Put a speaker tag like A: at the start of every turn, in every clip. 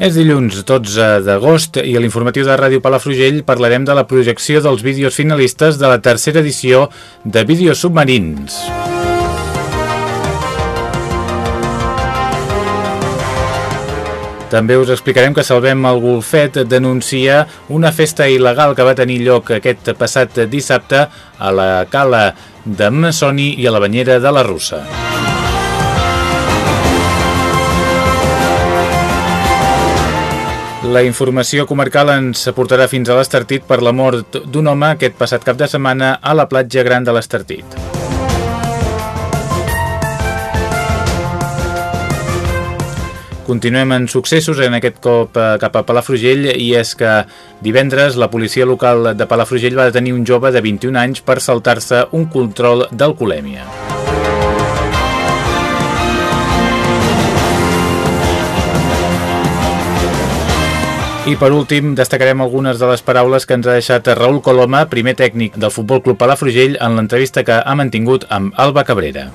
A: És dilluns 12 d'agost i a l'informatiu de Ràdio Palafrugell parlarem de la projecció dels vídeos finalistes de la tercera edició de Vídeos Submarins. També us explicarem que Salvem el Golfet denuncia una festa il·legal que va tenir lloc aquest passat dissabte a la cala de Massoni i a la banyera de la Russa. La informació comarcal ens portarà fins a l'Estartit per la mort d'un home aquest passat cap de setmana a la platja gran de l'Estartit. Continuem en successos en aquest cop eh, cap a Palafrugell i és que divendres la policia local de Palafrugell va detenir un jove de 21 anys per saltar-se un control d'alcoholèmia. I per últim, destacarem algunes de les paraules que ens ha deixat Raül Coloma, primer tècnic del Futbol Club Palafrugell, en l'entrevista que ha mantingut amb Alba Cabrera.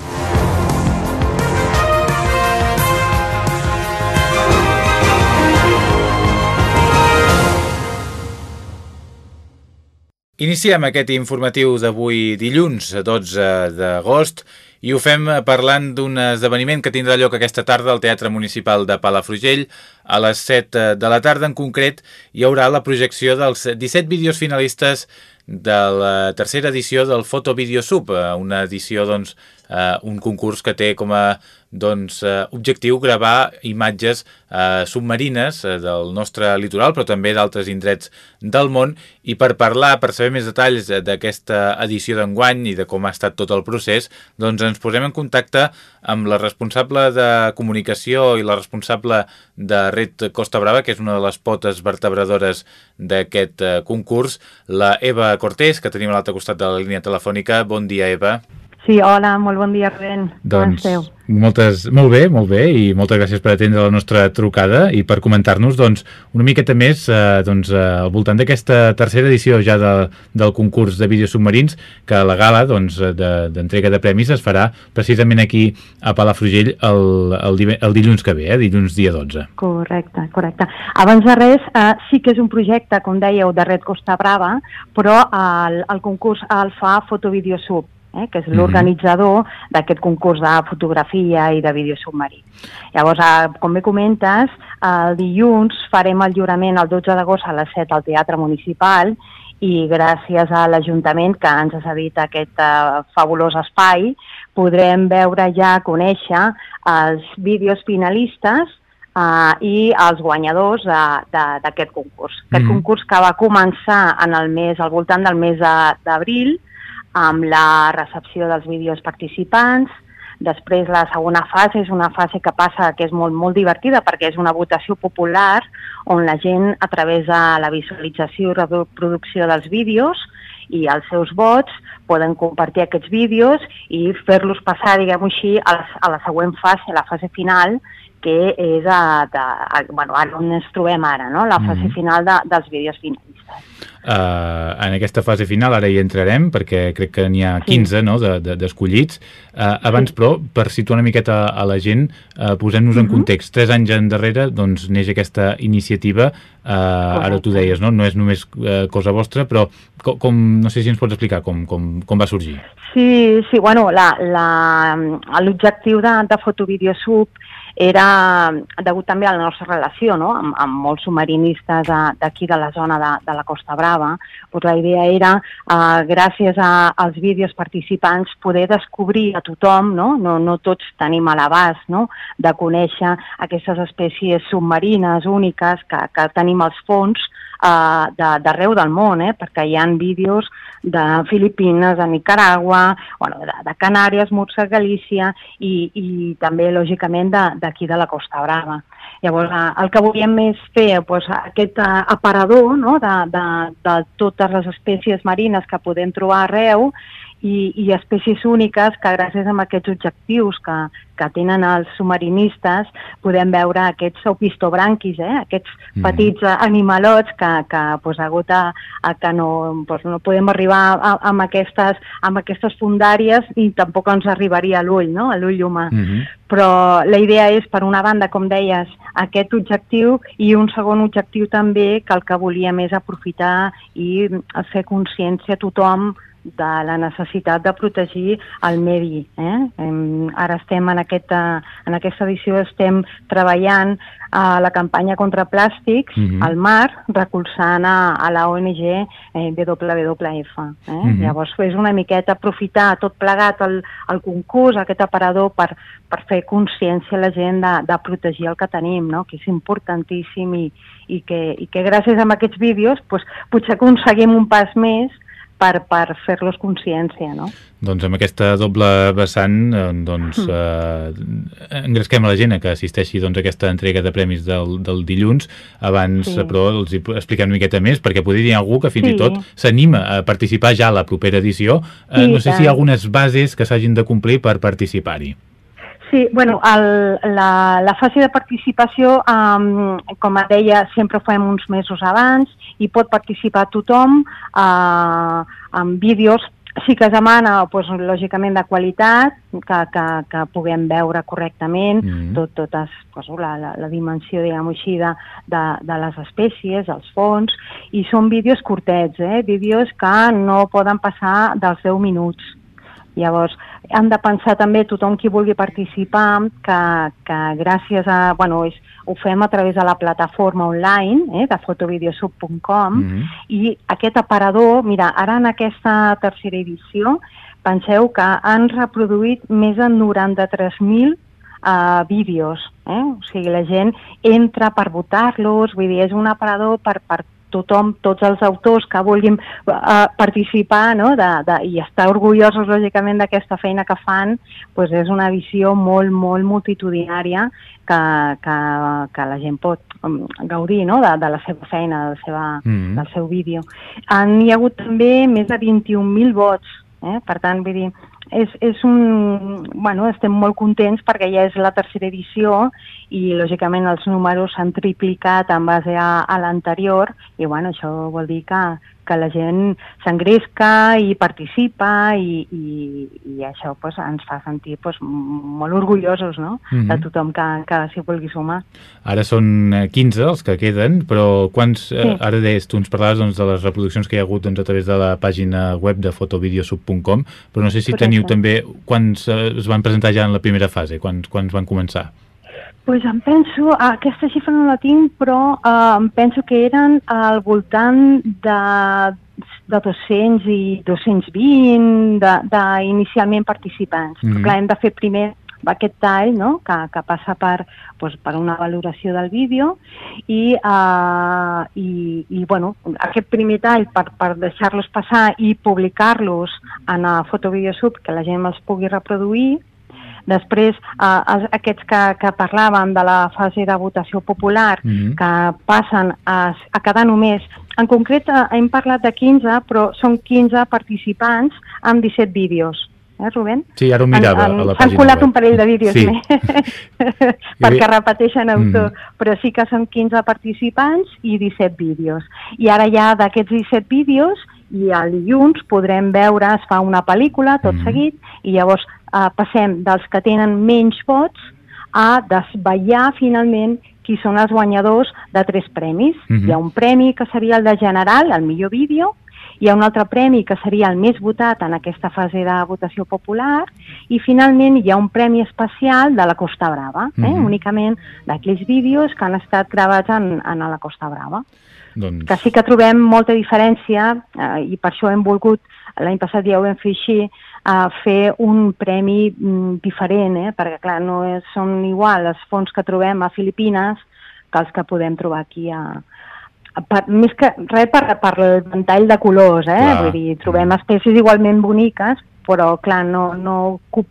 A: Iniciem aquest informatiu d'avui dilluns, 12 d'agost, i ho fem parlant d'un esdeveniment que tindrà lloc aquesta tarda al Teatre Municipal de Palafrugell. A les 7 de la tarda, en concret, hi haurà la projecció dels 17 vídeos finalistes de la tercera edició del Foto Sub, una edició, doncs, eh, un concurs que té com a doncs, eh, objectiu gravar imatges eh, submarines eh, del nostre litoral, però també d'altres indrets del món, i per parlar, per saber més detalls d'aquesta edició d'enguany i de com ha estat tot el procés, doncs ens posem en contacte amb la responsable de comunicació i la responsable de Red Costa Brava, que és una de les potes vertebradores d'aquest eh, concurs, la Eva Cortés, que tenim a l'altre costat de la línia telefònica. Bon dia, Eva.
B: Sí, hola, molt bon dia, Rubén.
A: Doncs, moltes, molt bé, molt bé, i moltes gràcies per atendre la nostra trucada i per comentar-nos doncs, una miqueta més eh, doncs, eh, al voltant d'aquesta tercera edició ja de, del concurs de vídeos submarins, que la gala doncs, d'entrega de, de premis es farà precisament aquí a Palafrugell el, el, el dilluns que ve, eh, dilluns dia 12.
B: Correcte, correcte. Abans de res, eh, sí que és un projecte, com dèieu, de Red Costa Brava, però el, el concurs el fa Fotovideo Sub, eh, que és mhm. l'organitzador mm -hmm. d'aquest concurs de fotografia i de vídeo submarí. Llavors, eh, com bé comentes, el dilluns farem el lliurament el 12 d'agost a les 7 al Teatre Municipal i gràcies a l'Ajuntament que ens ha cedit aquest uh, fabulós espai podrem veure ja, conèixer els vídeos finalistes uh, i els guanyadors d'aquest concurs. Aquest mm concurs que va començar en el mes, al voltant del mes d'abril, amb la recepció dels vídeos participants. Després la segona fase és una fase que passa que és molt, molt divertida perquè és una votació popular on la gent a través de la visualització i reproducció dels vídeos i els seus vots poden compartir aquests vídeos i fer-los passar, diguem-ho així, a la, a la següent fase, la fase final, que és a, a, a, bueno, on ens trobem ara, no? la fase mm -hmm. final de, dels vídeos finalistes.
A: Uh, en aquesta fase final ara hi entrarem perquè crec que n'hi ha 15 sí. no, d'escollits de, de, uh, abans sí. però per situar una miqueta a la gent uh, posem-nos uh -huh. en mhm. context tres anys endarrere doncs neix aquesta iniciativa uh, ara tu deies, no? no és només uh, cosa vostra però com, com, no sé si ens pots explicar com, com, com va sorgir
B: Sí, sí, bueno l'objectiu de, de Fotovideo Sub era degut també a la nostra relació no? amb, amb molts submarinistes d'aquí de la zona de, de la Costa Brava, doncs la idea era, eh, gràcies a, als vídeos participants, poder descobrir a tothom, no, no, no tots tenim a l'abast, no? de conèixer aquestes espècies submarines úniques que, que tenim als fons uh, d'arreu de, del món, eh? perquè hi han vídeos de Filipines, de Nicaragua, bueno, de, de Canàries, Murcia, Galícia i, i també, lògicament, d'aquí de, de la Costa Brava. Llavors, eh, el que volíem és fer doncs, aquest eh, aparador no? de, de, de totes les espècies marines que podem trobar arreu i, i espècies úniques que gràcies a aquests objectius que, que tenen els submarinistes podem veure aquests opistobranquis, eh? aquests mm. petits animalots que, que pues, a, a que no, pues, no podem arribar a, a, amb, aquestes, amb aquestes fundàries i tampoc ens arribaria a l'ull, no? a l'ull humà. Mm -hmm. Però la idea és, per una banda, com deies, aquest objectiu i un segon objectiu també que el que volíem és aprofitar i fer consciència a tothom de la necessitat de protegir el medi. Eh? Ara estem en aquesta, en aquesta edició estem treballant a la campanya contra plàstics mhm. -huh. al mar, recolzant a, a la ONG eh, WWF. Eh? Mhm. -huh. Llavors és una miqueta aprofitar tot plegat el, el concurs, aquest aparador, per, per fer consciència a la gent de, de protegir el que tenim, no? que és importantíssim i, i, que, i que gràcies a aquests vídeos pues, potser aconseguim un pas més per, per fer-los consciència, no?
A: Doncs amb aquesta doble vessant eh, doncs, mm. eh, engresquem a la gent que assisteixi doncs, a aquesta entrega de premis del, del dilluns. Abans, sí. però, els expliquem una miqueta més, perquè podria dir algú que fins sí. i tot s'anima a participar ja a la propera edició. Eh, sí, no sé tant. si hi ha algunes bases que s'hagin de complir per participar-hi.
B: Sí, bueno, el, la, la fase de participació, um, com et deia, sempre ho fem uns mesos abans i pot participar tothom uh, amb vídeos sí que es demana, doncs, lògicament, de qualitat, que, que, que puguem veure correctament mm -hmm. tot, totes, doncs, la, la, la dimensió, diguem així, de, de, de les espècies, els fons, i són vídeos curtets, eh? vídeos que no poden passar dels 10 minuts. Llavors, hem de pensar també tothom qui vulgui participar que, que gràcies a... Bueno, és, ho fem a través de la plataforma online eh, de fotovideosub.com mm -hmm. i aquest aparador, mira, ara en aquesta tercera edició penseu que han reproduït més de 93.000 uh, vídeos. Eh? O sigui, la gent entra per votar-los, vull dir, és un aparador per, per tothom, tots els autors que vulguin uh, participar no? de, de, i estar orgullosos, lògicament, d'aquesta feina que fan, pues és una visió molt, molt multitudinària que, que, que la gent pot um, gaudir no? de, de la seva feina, de la seva, mm -hmm. del seu vídeo. Han hi ha hagut també més de 21.000 vots, eh? per tant, vull dir, és, és un... Bueno, estem molt contents perquè ja és la tercera edició i, lògicament, els números s'han triplicat en base a, a l'anterior i, bueno, això vol dir que, que la gent s'engresca i participa i, i, i això pues, ens fa sentir pues, molt orgullosos no? mm -hmm. de tothom que, que s'hi vulgui sumar.
A: Ara són 15 eh, els que queden, però quants, eh, sí. eh, ara deies, tu ens parlaves doncs, de les reproduccions que hi ha hagut doncs, a través de la pàgina web de fotovideosub.com, però no sé si Correcte. teniu també quants eh, es van presentar ja en la primera fase, quants, quants van començar?
B: Pues em penso, aquesta xifra no la tinc, però eh, em penso que eren al voltant de, de 200 i 220 de, de inicialment participants. Mm -hmm. Clar, hem de fer primer aquest tall no? que, que passa per, doncs, per una valoració del vídeo i, uh, i, i bueno, aquest primer tall per, per deixar-los passar i publicar-los en a Fotovideosub que la gent els pugui reproduir Després, eh, aquests que, que parlàvem de la fase de votació popular, mm -hmm. que passen a, a quedar només... En concret, eh, hem parlat de 15, però són 15 participants amb 17 vídeos. Eh, Rubén?
A: Sí, ara ho mirava en, en, a la pàgina
B: S'han colat web. un parell de vídeos sí. més, perquè repeteixen autor, mm. però sí que són 15 participants i 17 vídeos. I ara ja d'aquests 17 vídeos i el dilluns podrem veure, es fa una pel·lícula tot mm. seguit, i llavors eh, passem dels que tenen menys vots a desvetllar finalment qui són els guanyadors de tres premis. Mhm. -huh. Hi ha un premi que seria el de general, el millor vídeo, hi ha un altre premi que seria el més votat en aquesta fase de votació popular i finalment hi ha un premi especial de la Costa Brava, eh? mhm. -huh. únicament d'aquells vídeos que han estat gravats en, en la Costa Brava. Doncs... Que sí que trobem molta diferència eh, i per això hem volgut, l'any passat ja ho vam fer així, a fer un premi mm, diferent, eh? perquè clar, no és, són igual els fons que trobem a Filipines que els que podem trobar aquí a, per, més que res per, per el ventall de colors, eh?
A: Clar.
B: Vull dir, trobem espècies igualment boniques, però clar, no, no,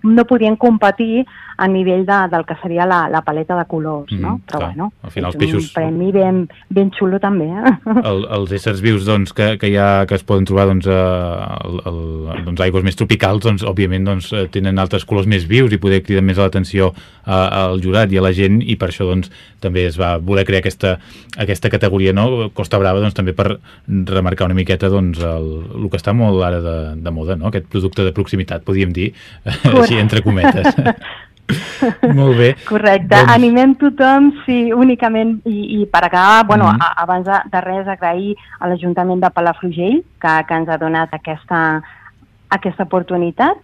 B: no podien competir a nivell de, del que seria la, la paleta de colors,
A: Mhm,
B: no? Però
A: clar.
B: bueno,
A: Al final
B: és
A: peixos-
B: un premi ben, ben xulo també, eh?
A: el, els éssers vius doncs, que, que, hi ha, que es poden trobar doncs, a, el, el, doncs, aigües més tropicals doncs, òbviament doncs, eh, tenen altres colors més vius i poder cridar més l'atenció a- al jurat i a la gent i per això doncs, també es va voler crear aquesta, aquesta categoria no? Costa Brava doncs, també per remarcar una miqueta doncs, el, el que està molt ara de, de moda, no? aquest producte de proximitat, podríem dir, així entre cometes. molt bé.
B: Correcte,
A: Doncs-
B: animem tothom, sí, únicament, i, i per acabar, bueno, mm. a, abans de, de res, agrair a l'Ajuntament de Palafrugell, que, que ens ha donat aquesta, aquesta oportunitat,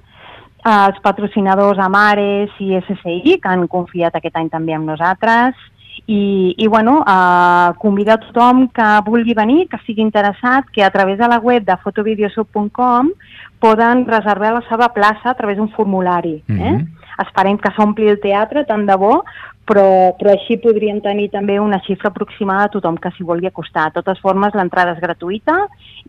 B: als patrocinadors Amares i SSI, que han confiat aquest any també amb nosaltres, i, i bueno, eh, convidar tothom que vulgui venir, que sigui interessat, que a través de la web de fotovideosub.com poden reservar la seva plaça a través d'un formulari. Eh?
A: Mhm.
B: Esperem que s'ompli el teatre, tant de bo, però, però així podríem tenir també una xifra aproximada a tothom que s'hi vulgui acostar. De totes formes, l'entrada és gratuïta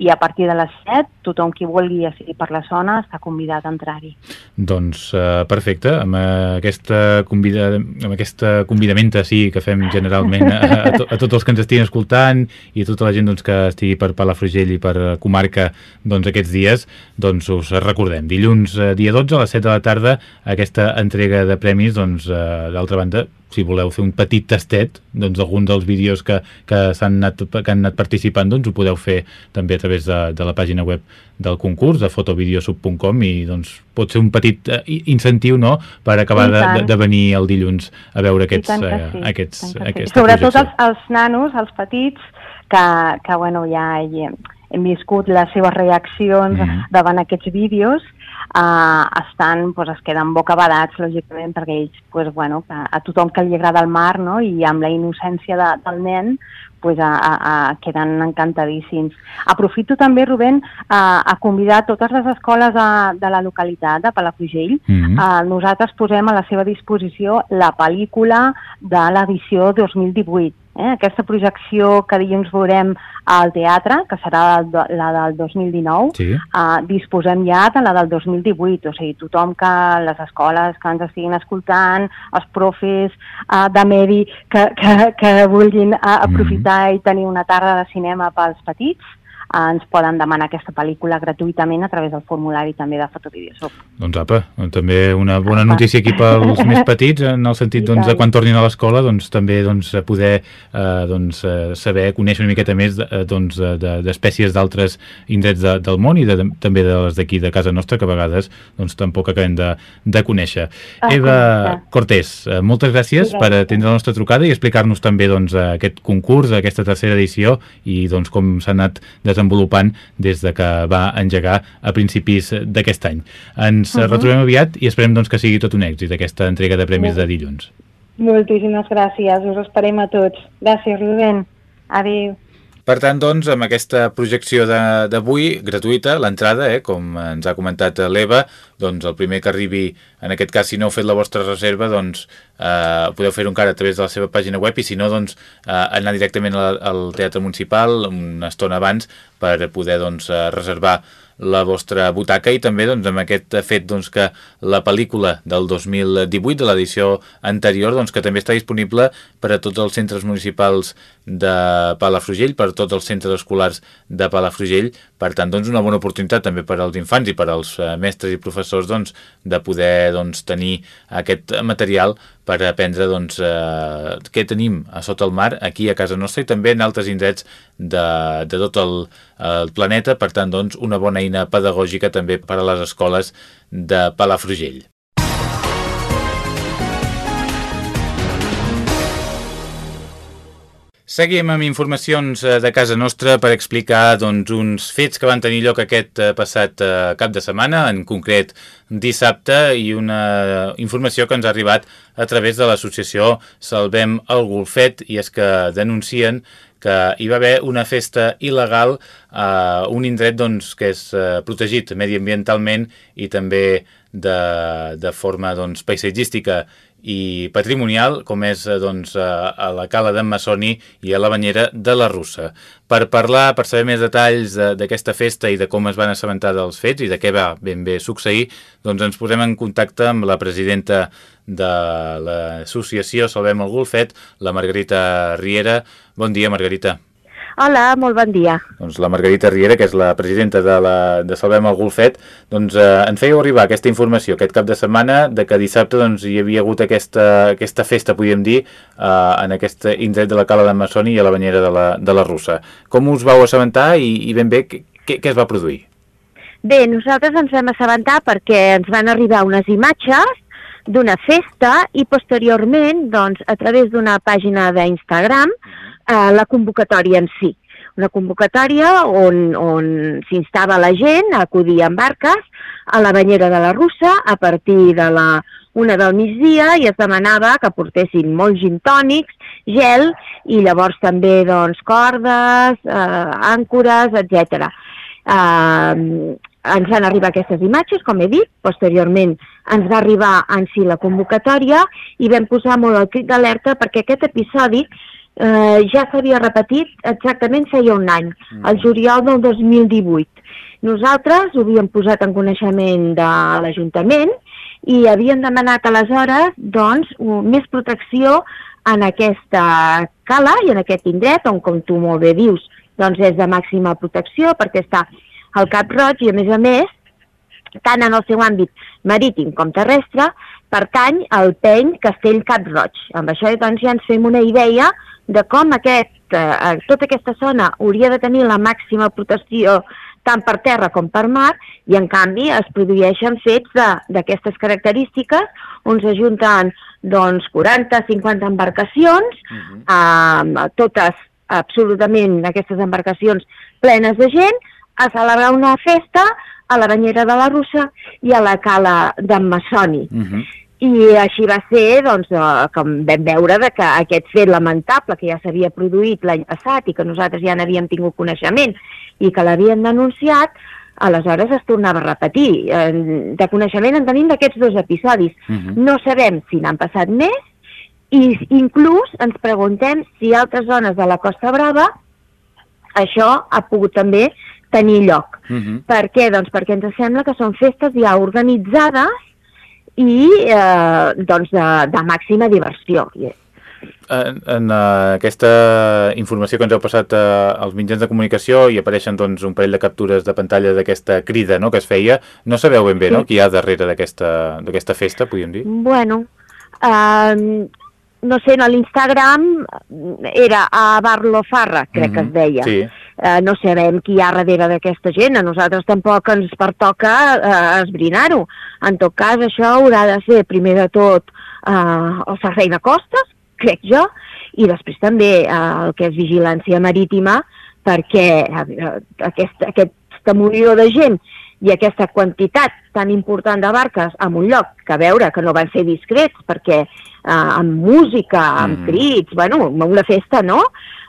B: i a partir de les 7, tothom qui vulgui, sigui per la zona, està convidat a entrar-hi.
A: Doncs uh, perfecte, amb aquesta, convida, amb aquesta convidamenta sí, que fem generalment a, to, a tots els que ens estiguin escoltant i a tota la gent doncs, que estigui per Palafrugell i per eh, comarca doncs, aquests dies, doncs us recordem. Dilluns, eh, dia 12, a les 7 de la tarda, aquesta entrega de premis, doncs, eh, d'altra banda, si voleu fer un petit tastet doncs, d'algun dels vídeos que, que, s'han anat, que han anat participant, doncs ho podeu fer també a través de, de la pàgina web del concurs, de fotovideosub.com i doncs pot ser un petit eh, incentiu no? per acabar de, de, venir el dilluns a veure aquests, eh,
B: sí,
A: aquests,
B: tant que sí. Sobretot
A: projecció.
B: els, els nanos, els petits, que, que bueno, ja hem, viscut les seves reaccions
A: Mhm.
B: davant aquests vídeos, uh, estan, pues, es queden bocabadats, lògicament, perquè ells, pues, bueno, a, a tothom que li agrada el mar, no?, i amb la innocència de, del nen, pues, a, a, a, queden encantadíssims. Aprofito també, Rubén, a, a convidar totes les escoles de, de la localitat de Palafrugell
A: Mhm.
B: Uh, nosaltres posem a la seva disposició la pel·lícula de l'edició 2018. Eh? Aquesta projecció que dilluns veurem al teatre, que serà la, de- la del 2019,
A: Sí.
B: uh, disposem ja de la del 2018. O sigui, tothom que les escoles que ens estiguin escoltant, els profes uh, de medi que, que, que vulguin uh, aprofitar i tenir una tarda de cinema pels petits, ens poden demanar aquesta pel·lícula gratuïtament a través del formulari també de Fotovideosop.
A: Doncs apa, també una bona notícia aquí pels més petits, en el sentit doncs, de quan tornin a l'escola doncs, també doncs, poder eh, doncs, eh, saber, conèixer una miqueta més de- eh, doncs, de- d'espècies d'altres indrets de, del món i de, també de les d'aquí de casa nostra, que a vegades doncs, tampoc acabem de, de conèixer.
B: Ah,
A: Eva
B: correcte.
A: Cortés, eh, moltes gràcies
B: Gràcies.
A: per atendre la nostra trucada i explicar-nos també doncs, aquest concurs, aquesta tercera edició i doncs, com s'ha anat desenvolupant des de que va engegar a principis d'aquest any. Ens uh
B: Mhm.
A: -huh. retrobem aviat i esperem doncs, que sigui tot un èxit aquesta entrega de premis de dilluns.
B: Moltíssimes gràcies, us esperem a tots. Gràcies, Rubén. Adéu.
A: Per tant, doncs, amb aquesta projecció d'avui, gratuïta, l'entrada, eh, com ens ha comentat l'Eva, doncs el primer que arribi, en aquest cas, si no heu fet la vostra reserva, doncs eh, podeu fer-ho encara a través de la seva pàgina web i si no, doncs eh, anar directament al, al Teatre Municipal una estona abans per poder doncs, eh, reservar la vostra butaca i també doncs, amb aquest fet doncs, que la pel·lícula del 2018 de l'edició anterior doncs, que també està disponible per a tots els centres municipals de Palafrugell, per a tots els centres escolars de Palafrugell, per tant doncs, una bona oportunitat també per als infants i per als eh, mestres i professors doncs, de poder doncs, tenir aquest material per aprendre doncs, eh, què tenim a sota el mar aquí a casa nostra i també en altres indrets de, de tot el, el planeta, per tant doncs, una bona eina pedagògica també per a les escoles de Palafrugell. Seguim amb informacions eh, de casa nostra per explicar doncs, uns fets que van tenir lloc aquest eh, passat eh, cap de setmana, en concret dissabte, i una informació que ens ha arribat a través de l'associació Salvem el Golfet, i és que denuncien que hi va haver una festa il·legal a un indret doncs, que és protegit mediambientalment i també de, de forma doncs, paisatgística i patrimonial, com és eh, doncs, a la cala d'en Massoni i a la banyera de la Russa. Per parlar, per saber més detalls d'aquesta festa i de com es van assabentar dels fets i de què va ben bé succeir, doncs ens posem en contacte amb la presidenta de l'associació Salvem el Golfet, la Margarita Riera. Bon dia, Margarita.
C: Hola, molt bon dia.
A: Doncs la Margarita Riera, que és la presidenta de, la, de Salvem el Golfet, doncs eh, ens fèieu arribar aquesta informació aquest cap de setmana de que dissabte doncs, hi havia hagut aquesta, aquesta festa, podríem dir, eh, en aquest indret de la Cala de Massoni i a la banyera de la, de la Russa. Com us vau assabentar i, i ben bé què, què es va produir?
C: Bé, nosaltres ens vam assabentar perquè ens van arribar unes imatges d'una festa i posteriorment, doncs, a través d'una pàgina d'Instagram, eh, la convocatòria en si. Una convocatòria on, on s'instava la gent a acudir amb barques a la banyera de la Russa a partir de la una del migdia i es demanava que portessin molts gintònics, gel i llavors també doncs, cordes, eh, àncores, etc. Eh, ens van arribar aquestes imatges, com he dit, posteriorment ens va arribar en si la convocatòria i vam posar molt el crit d'alerta perquè aquest episodi eh, ja s'havia repetit exactament feia un any, mm. el juliol del 2018. Nosaltres ho havíem posat en coneixement de l'Ajuntament i havien demanat aleshores doncs, més protecció en aquesta cala i en aquest indret, on, com tu molt bé dius, doncs és de màxima protecció perquè està al Cap Roig i, a més a més, tant en el seu àmbit marítim com terrestre, pertany al peny Castell Cap Roig. Amb això doncs, ja ens fem una idea de com aquest, eh, tota aquesta zona hauria de tenir la màxima protecció tant per terra com per mar, i en canvi es produeixen fets d'aquestes característiques on s'ajunten doncs, 40-50 embarcacions, uh -huh. eh, totes absolutament aquestes embarcacions plenes de gent, a celebrar una festa a la banyera de la Russa i a la cala d'en Massoni. Uh -huh. I així va ser, doncs, eh, com vam veure de que aquest fet lamentable que ja s'havia produït l'any passat i que nosaltres ja n'havíem tingut coneixement i que l'havien denunciat, aleshores es tornava a repetir. De coneixement en tenim d'aquests dos episodis. Uh mhm. -huh. No sabem si n'han passat més i inclús ens preguntem si altres zones de la Costa Brava això ha pogut també tenir lloc. Uh mhm. -huh. Per què? Doncs perquè ens sembla que són festes ja organitzades i eh, doncs de, de màxima diversió.
A: En, en uh, aquesta informació que ens heu passat uh, als mitjans de comunicació i apareixen doncs, un parell de captures de pantalla d'aquesta crida no, que es feia, no sabeu ben bé sí. no, qui hi ha darrere d'aquesta festa, podríem dir?
C: Bueno, uh, no sé, a l'Instagram era a Barlo Farra, crec mm -hmm. que es mhm. deia. Sí eh, no sabem qui hi ha darrere d'aquesta gent, a nosaltres tampoc ens pertoca eh, esbrinar-ho. En tot cas, això haurà de ser, primer de tot, eh, el servei de costes, crec jo, i després també eh, el que és vigilància marítima, perquè eh, aquest, aquesta munió de gent i aquesta quantitat tan important de barques en un lloc que veure que no van ser discrets perquè eh, amb música, amb mm. crits, bueno, una festa, no?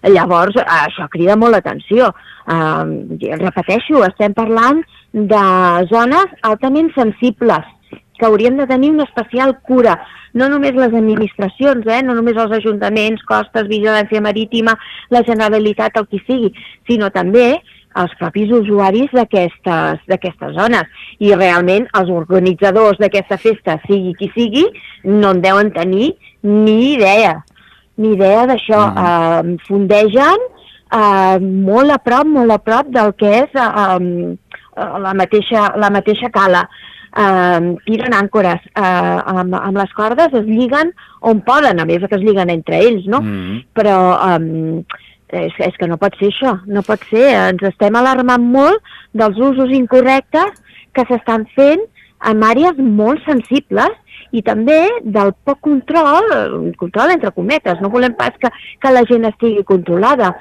C: Llavors, això crida molt l'atenció. Eh, repeteixo, estem parlant de zones altament sensibles, que haurien de tenir una especial cura, no només les administracions, eh, no només els ajuntaments, costes, vigilància marítima, la Generalitat, el qui sigui, sinó també els propis usuaris d'aquestes zones. I realment els organitzadors d'aquesta festa, sigui qui sigui, no en deuen tenir ni idea ni idea d'això. Uh, fundegen uh, molt a prop, molt a prop del que és uh, la, mateixa, la mateixa cala. Uh, tiren àncores uh, amb, amb les cordes, es lliguen on poden, a més que es lliguen entre ells, no? Mm. Però um, és, és que no pot ser això, no pot ser. Ens estem alarmant molt dels usos incorrectes que s'estan fent en àrees molt sensibles i també del poc control, control entre cometes, no volem pas que, que la gent estigui controlada,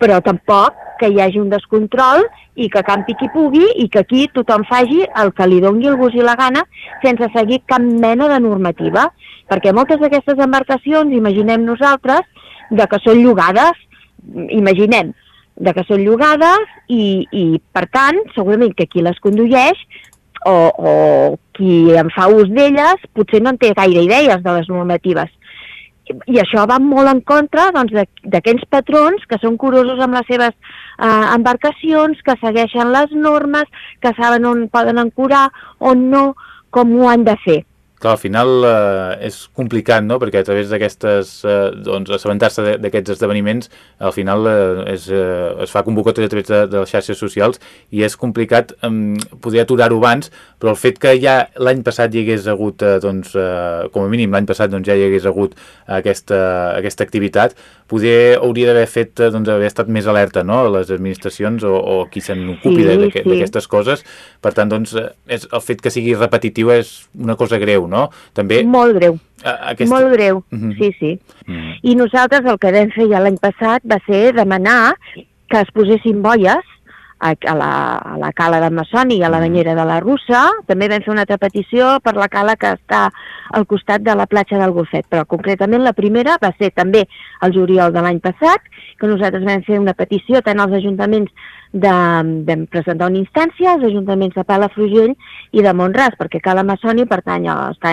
C: però tampoc que hi hagi un descontrol i que campi qui pugui i que aquí tothom faci el que li dongui el gust i la gana sense seguir cap mena de normativa. Perquè moltes d'aquestes embarcacions, imaginem nosaltres, de que són llogades, imaginem, de que són llogades i, i per tant, segurament que qui les condueix o, o qui en fa ús d'elles potser no en té gaire idees de les normatives. I això va molt en contra doncs, d'aquells doncs, patrons que són curosos amb les seves eh, embarcacions, que segueixen les normes, que saben on poden ancorar, on no, com ho han de fer.
A: Clar, al final eh, és complicat, no?, perquè a través d'aquestes, eh, doncs, assabentar-se d'aquests esdeveniments, al final eh, és, eh, es fa convocatòria a través de, de les xarxes socials i és complicat eh, poder aturar-ho abans, però el fet que ja l'any passat hi hagués hagut, eh, doncs, eh, com a mínim l'any passat doncs, ja hi hagués hagut aquesta, aquesta activitat, poder hauria d'haver fet, eh, doncs, haver estat més alerta, no?, les administracions o, o qui se n'ocupi sí, d'aquestes sí. coses. Per tant, doncs, eh, és, el fet que sigui repetitiu és una cosa greu, no?
C: També... Molt greu. Aquest... Molt greu, uh mhm. -huh. sí, sí. Uh mhm. -huh. I nosaltres el que vam fer ja l'any passat va ser demanar que es posessin boies a, a, la, a la cala de Massoni i a la mhm. banyera de la Russa. També vam fer una altra petició per la cala que està al costat de la platja del Golfet, però concretament la primera va ser també el juliol de l'any passat, que nosaltres vam fer una petició tant als ajuntaments de, de presentar una instància als ajuntaments de Palafrugell i de Montràs, perquè Cala Massoni pertany a, està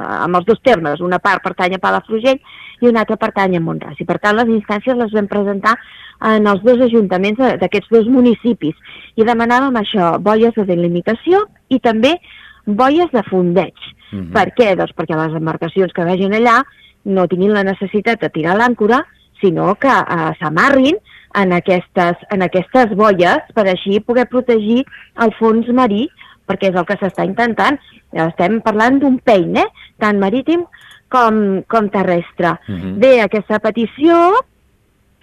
C: amb els dos termes, una part pertany a Palafrugell i una altra pertany a Montràs. I per tant les instàncies les vam presentar en els dos ajuntaments d'aquests dos municipis i demanàvem això, boies de delimitació i també boies de fondeig. Mhm. -huh. Per què? Doncs perquè les embarcacions que vagin allà no tinguin la necessitat de tirar l'àncora, sinó que eh, s'amarrin en aquestes, en aquestes boies per així poder protegir el fons marí, perquè és el que s'està intentant. Estem parlant d'un pein, eh? tant marítim com, com terrestre. Uh -huh. Bé, aquesta petició,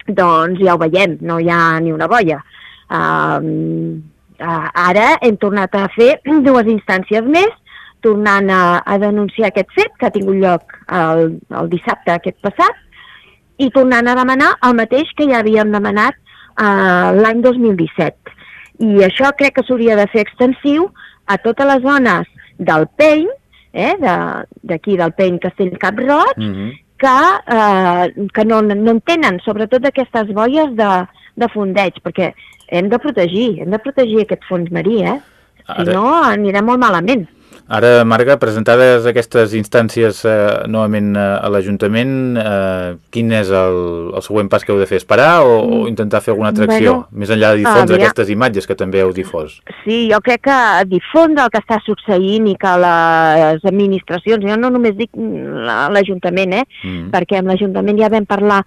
C: doncs ja ho veiem, no hi ha ni una boia. Uh, uh, ara hem tornat a fer dues instàncies més, tornant a, a denunciar aquest fet que ha tingut lloc el, el dissabte aquest passat, i tornant a demanar el mateix que ja havíem demanat eh, l'any 2017. I això crec que s'hauria de fer extensiu a totes les zones del PEIN, eh, d'aquí de, del PEIN Castell Cap Roig, mm -hmm. que, eh, que no, no en tenen, sobretot aquestes boies de, de fondeig, perquè hem de protegir, hem de protegir aquest fons marí, eh? Si Ara... no, anirem molt malament.
A: Ara, Marga, presentades aquestes instàncies eh, novament eh, a l'Ajuntament, eh, quin és el, el següent pas que heu de fer? Esperar o, o mm. intentar fer alguna atracció? Bueno, més enllà de difondre uh, aquestes imatges que també heu difós.
C: Sí, jo crec que difondre el que està succeint i que les administracions, jo no només dic l'Ajuntament, eh, mm. perquè amb l'Ajuntament ja vam parlar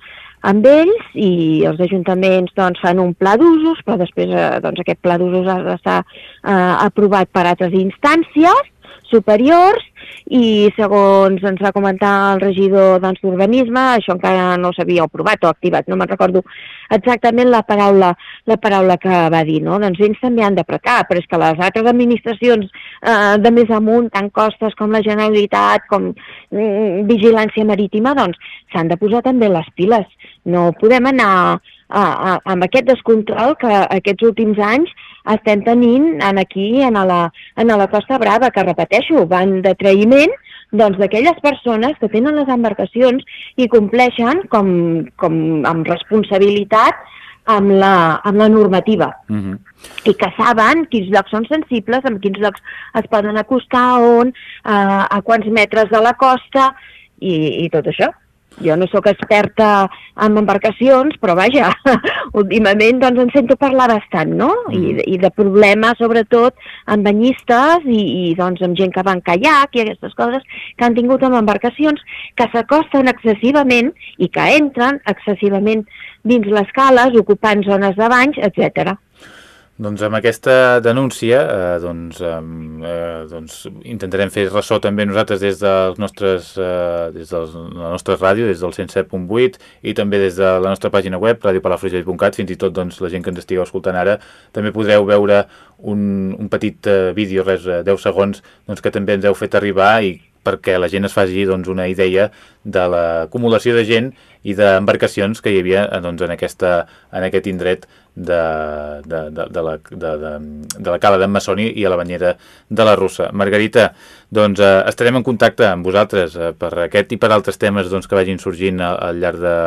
C: amb ells i els ajuntaments doncs, fan un pla d'usos, però després eh, doncs, aquest pla d'usos ha d'estar eh, aprovat per altres instàncies superiors i segons ens va comentar el regidor doncs, d'urbanisme, doncs, això encara no s'havia aprovat o activat, no me'n recordo exactament la paraula, la paraula que va dir, no? Doncs ells també han d'apretar, però és que les altres administracions eh, de més amunt, tant costes com la Generalitat, com mm, vigilància marítima, doncs s'han de posar també les piles. No podem anar a, a, amb aquest descontrol que aquests últims anys estem tenint en aquí, en la, en la Costa Brava, que repeteixo, van de traïment doncs d'aquelles persones que tenen les embarcacions i compleixen com, com amb responsabilitat amb la, amb la normativa uh mhm. -huh. i que saben quins llocs són sensibles, en quins llocs es poden acostar, on, a, a quants metres de la costa i, i tot això. Jo no sóc experta en embarcacions, però vaja, últimament doncs en sento parlar bastant, no? I, mm. i de problemes, sobretot, amb banyistes i, i doncs amb gent que va en caiac i aquestes coses que han tingut amb embarcacions que s'acosten excessivament i que entren excessivament dins les cales, ocupant zones de banys, etc.
A: Doncs amb aquesta denúncia eh, doncs, eh, doncs intentarem fer ressò també nosaltres des, dels nostres, eh, des de la nostra ràdio, des del 107.8 i també des de la nostra pàgina web, radiopalafrugell.cat, fins i tot doncs, la gent que ens estigueu escoltant ara també podreu veure un, un petit eh, vídeo, res, 10 eh, segons, doncs, que també ens heu fet arribar i perquè la gent es faci doncs, una idea de l'acumulació de gent i d'embarcacions que hi havia doncs, en, aquesta, en aquest indret de, de, de, de, la, de, de, de la cala d'en Massoni i a la banyera de la Russa. Margarita, doncs eh, estarem en contacte amb vosaltres eh, per aquest i per altres temes doncs, que vagin sorgint al, al llarg de,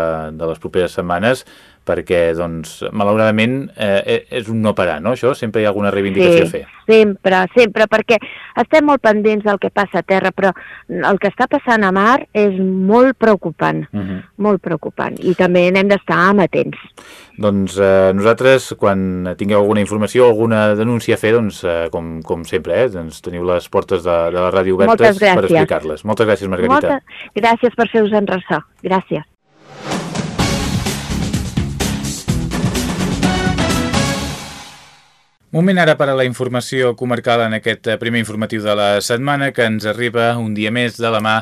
A: de les properes setmanes perquè, doncs, malauradament, eh, és un no parar, no? Això sempre hi ha alguna reivindicació sí. a fer.
C: sempre, sempre, perquè estem molt pendents del que passa a terra, però el que està passant a mar és molt preocupant, uh
A: Mhm.
C: -huh. molt preocupant, i també n'hem d'estar amatents.
A: Doncs eh, nosaltres, quan tingueu alguna informació o alguna denúncia a fer, doncs, eh, com, com sempre, eh, doncs teniu les portes de, de la ràdio obertes per explicar-les. Moltes gràcies, Margarita.
C: Moltes gràcies per fer-vos en ressò. Gràcies.
A: Moment ara per a la informació comarcal en aquest eh, primer informatiu de la setmana que ens arriba un dia més de la mà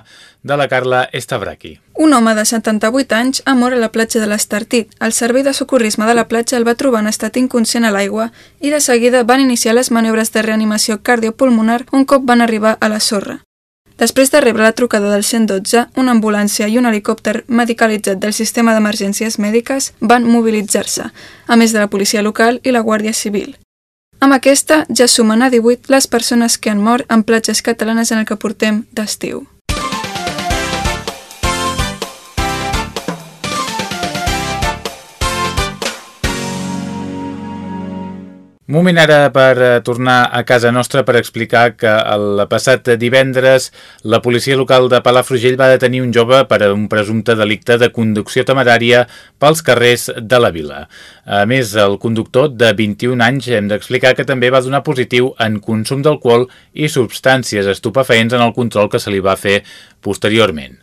A: de la Carla Estabraqui.
D: Un home de 78 anys ha mort a la platja de l'Estartit. El servei de socorrisme de la platja el va trobar en estat inconscient a l'aigua i de seguida van iniciar les maniobres de reanimació cardiopulmonar un cop van arribar a la sorra. Després de rebre la trucada del 112, una ambulància i un helicòpter medicalitzat del sistema d'emergències mèdiques van mobilitzar-se, a més de la policia local i la Guàrdia Civil. Amb aquesta ja sumen a 18 les persones que han mort en platges catalanes en el que portem d'estiu.
A: Moment ara per eh, tornar a casa nostra per explicar que el passat divendres la policia local de Palafrugell va detenir un jove per a un presumpte delicte de conducció temerària pels carrers de la vila. A més, el conductor de 21 anys hem d'explicar que també va donar positiu en consum d'alcohol i substàncies estupefaents en el control que se li va fer posteriorment.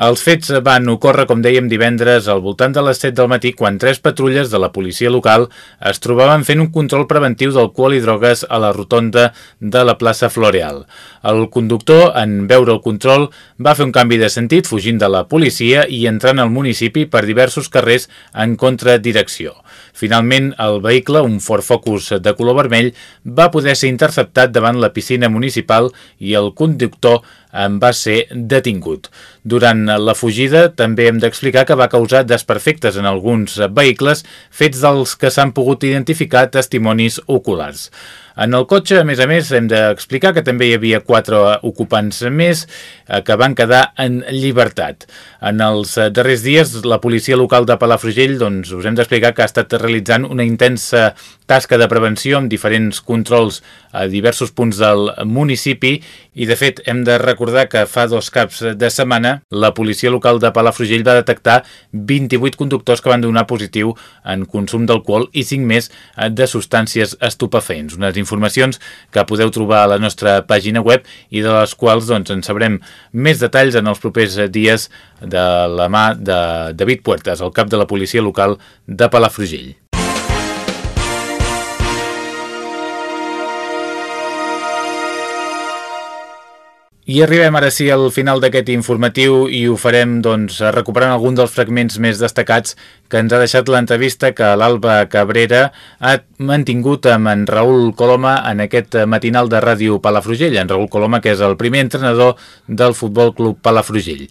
A: Els fets van ocórrer, com dèiem, divendres al voltant de les 7 del matí quan tres patrulles de la policia local es trobaven fent un control preventiu d'alcohol i drogues a la rotonda de la plaça Floreal. El conductor, en veure el control, va fer un canvi de sentit fugint de la policia i entrant al municipi per diversos carrers en contradirecció. Finalment, el vehicle, un Ford Focus de color vermell, va poder ser interceptat davant la piscina municipal i el conductor en va ser detingut. Durant la fugida també hem d'explicar que va causar desperfectes en alguns vehicles fets dels que s'han pogut identificar testimonis oculars. En el cotxe, a més a més, hem d'explicar que també hi havia quatre ocupants més eh, que van quedar en llibertat. En els eh, darrers dies, la policia local de Palafrugell doncs, us hem d'explicar que ha estat realitzant una intensa tasca de prevenció amb diferents controls a diversos punts del municipi i, de fet, hem de recordar que fa dos caps de setmana la policia local de Palafrugell va detectar 28 conductors que van donar positiu en consum d'alcohol i 5 més eh, de substàncies estupefaents. Unes informacions que podeu trobar a la nostra pàgina web i de les quals doncs, en sabrem més detalls en els propers dies de la mà de David Puertas, el cap de la policia local de Palafrugell. I arribem ara sí al final d'aquest informatiu i ho farem doncs, recuperant algun dels fragments més destacats que ens ha deixat l'entrevista que l'Alba Cabrera ha mantingut amb en Raül Coloma en aquest matinal de ràdio Palafrugell. En Raül Coloma, que és el primer entrenador del Futbol Club Palafrugell.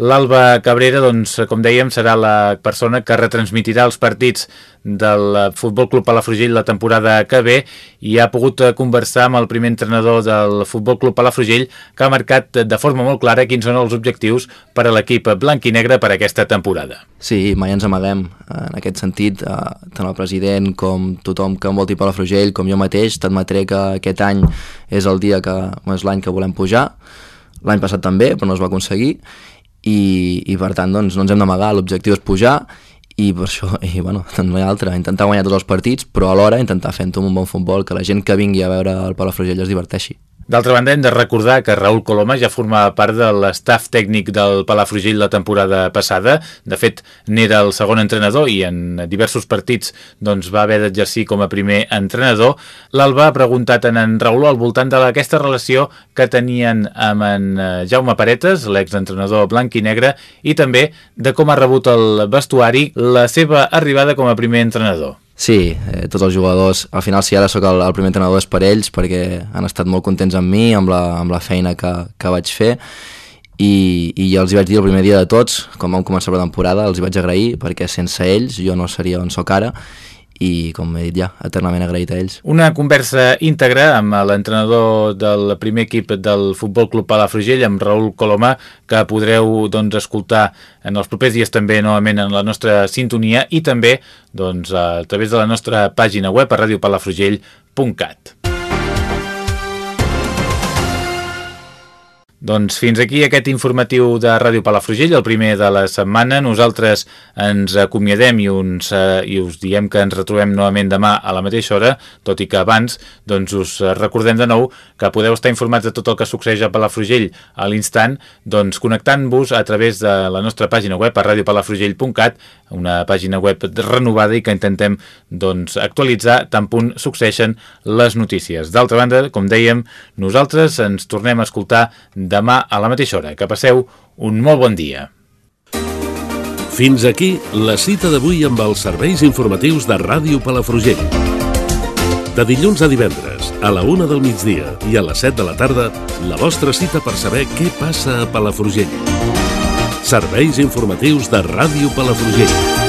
A: L'Alba Cabrera, doncs, com dèiem, serà la persona que retransmitirà els partits del Futbol Club Palafrugell la temporada que ve i ha pogut conversar amb el primer entrenador del Futbol Club Palafrugell que ha marcat de forma molt clara quins són els objectius per a l'equip blanc i negre per aquesta temporada.
E: Sí, mai ens amaguem en aquest sentit, eh, tant el president com tothom que envolti Palafrugell, com jo mateix, t'admetré que aquest any és el dia que és l'any que volem pujar, l'any passat també, però no es va aconseguir, i, i per tant doncs, no ens hem d'amagar, l'objectiu és pujar i per això, i bueno, no hi ha altra, intentar guanyar tots els partits, però alhora intentar fer-ho un bon futbol, que la gent que vingui a veure el Palafrugell es diverteixi.
A: D'altra banda, hem de recordar que Raül Coloma ja formava part de l'estaf tècnic del Palafrugell la temporada passada. De fet, n'era el segon entrenador i en diversos partits doncs, va haver d'exercir com a primer entrenador. L'Alba ha preguntat en en Raül al voltant d'aquesta relació que tenien amb en Jaume Paretes, l'exentrenador blanc i negre, i també de com ha rebut el vestuari la seva arribada com a primer entrenador.
E: Sí, eh, tots els jugadors, al final si ara sóc el, el primer entrenador és per ells perquè han estat molt contents amb mi, amb la, amb la feina que, que vaig fer. I, i els hi vaig dir el primer dia de tots, quan vam començar la temporada, els hi vaig agrair perquè sense ells jo no seria on sóc ara i com he dit ja, eternament agraït a ells.
A: Una conversa íntegra amb l'entrenador del primer equip del Futbol Club Palafrugell, amb Raül Colomà, que podreu doncs, escoltar en els propers dies també novament en la nostra sintonia i també doncs, a través de la nostra pàgina web a radiopalafrugell.cat. Doncs fins aquí aquest informatiu de Ràdio Palafrugell, el primer de la setmana. Nosaltres ens acomiadem i, uns, eh, i us diem que ens retrobem novament demà a la mateixa hora, tot i que abans doncs us recordem de nou que podeu estar informats de tot el que succeeix a Palafrugell a l'instant doncs connectant-vos a través de la nostra pàgina web a radiopalafrugell.cat, una pàgina web renovada i que intentem doncs, actualitzar tant punt succeeixen les notícies. D'altra banda, com dèiem, nosaltres ens tornem a escoltar demà a la mateixa hora. Que passeu un molt bon dia.
F: Fins aquí la cita d'avui amb els serveis informatius de Ràdio Palafrugell. De dilluns a divendres, a la una del migdia i a les 7 de la tarda, la vostra cita per saber què passa a Palafrugell. Serveis informatius de Ràdio Palafrugell.